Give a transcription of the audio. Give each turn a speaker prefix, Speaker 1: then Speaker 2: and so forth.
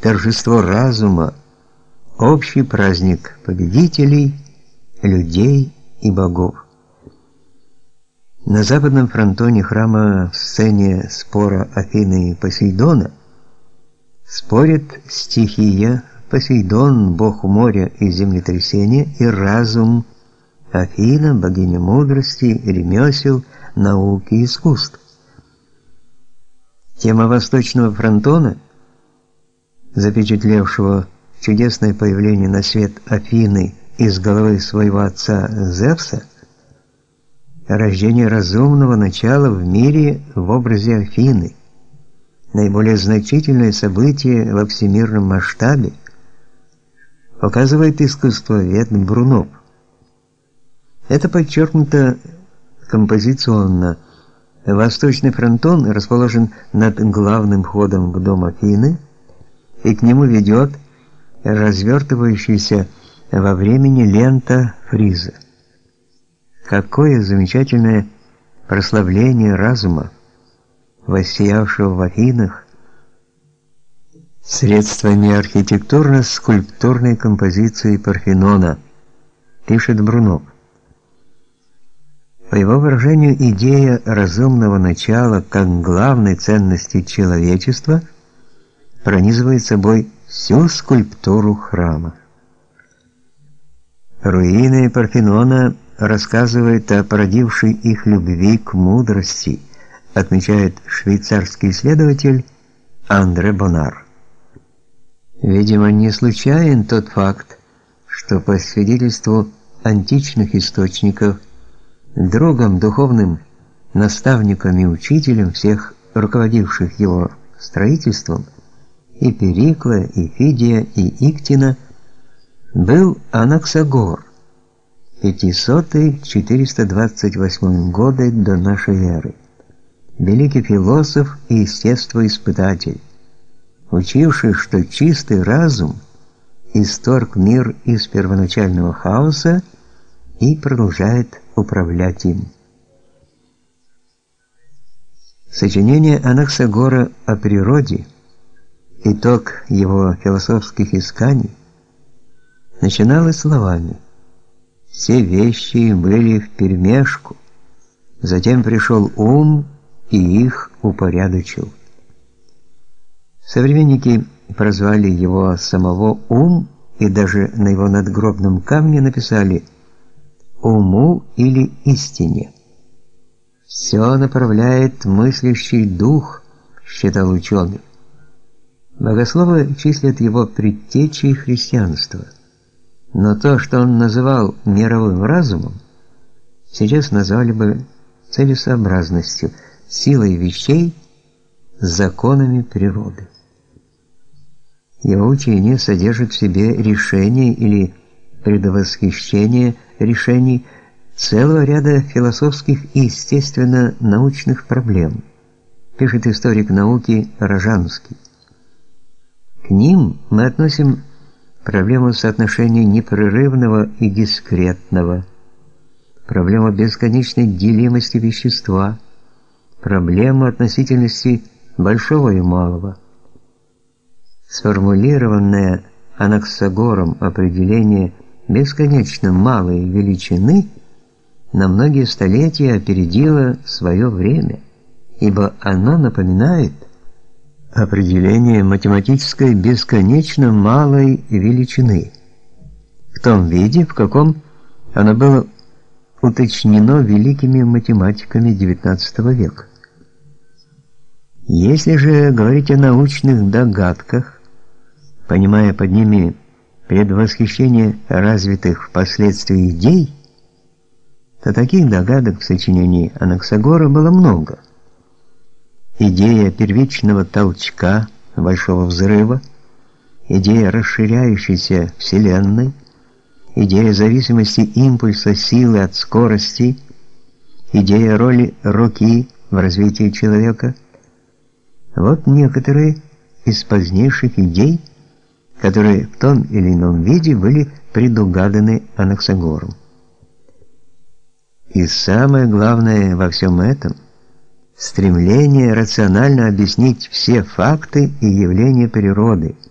Speaker 1: торжество разума, общий праздник победителей, людей и богов. На западном фронтоне храма в сцене спора Афины и Посейдона спорят стихия Посейдон, бог моря и землетрясения, и разум Афина, богиня мудрости, ремесел, науки и искусств. Тема восточного фронтона, запечатлевшего чудесное появление на свет Афины из головы своего отца Зевса, рождение разумного начала в мире в образе Афины, наиболее значительное событие во всемирном масштабе, показывает искусствовед Брунов. Это подчеркнуто композиционно. Восточный фронтон расположен над главным входом в дом Афины, и к нему ведет развертывающаяся во времени лента фриза. Какое замечательное прославление разума, воссиявшего в Афинах, средствами архитектурно-скульптурной композиции Парфенона, пишет Брунов. По его выражению, идея разумного начала как главной ценности человечества пронизывает собой всю скульптуру храма. Руины Парфенона рассказывают о породившей их любви к мудрости, отмечает швейцарский исследователь Андре Бонар. Видимо, не случайен тот факт, что по свидетельству античных источников другом духовным наставником и учителем всех руководивших его строительством и Перикла, и Фидия, и Иктина был Анаксагор, 500-428 годы до нашей эры, великий философ и естествоиспытатель, учивший, что чистый разум исторг мир из первоначального хаоса и продолжает управлять им. Сочинение Анаксагора о природе – Итог его философских исканий начиналось словами: "Все вещи были вперемешку, затем пришел ум и их упорядочил". Современники прозвали его самого ум и даже на его надгробном камне написали уму или истине. Все направляет мыслящий дух, считал ученый. Богословы числят его предтечей христианства. Но то, что он называл мировым разумом, сейчас назвали бы целесообразностью, силой вещей, законами природы. Его учение содержит в себе решение или предвосхищение решений целого ряда философских и естественно-научных проблем, пишет историк науки Рожанский. К ним мы относим проблему соотношения непрерывного и дискретного, проблему бесконечной делимости вещества, проблему относительности большого и малого. Сформулированное Анаксагором определение бесконечно малой величины на многие столетия опередило свое время, ибо оно напоминает определение математической бесконечно малой величины в том виде, в каком оно было уточнено великими математиками XIX века. Если же говорить о научных догадках, понимая под ними предвосхищение развитых впоследствии идей, то таких догадок в сочинении Анаксагора было много – идея первичного толчка, большого взрыва, идея расширяющейся Вселенной, идея зависимости импульса силы от скорости, идея роли руки в развитии человека. Вот некоторые из позднейших идей, которые в том или ином виде были предугаданы Анаксагором. И самое главное во всем этом – стремление рационально объяснить все факты и явления природы –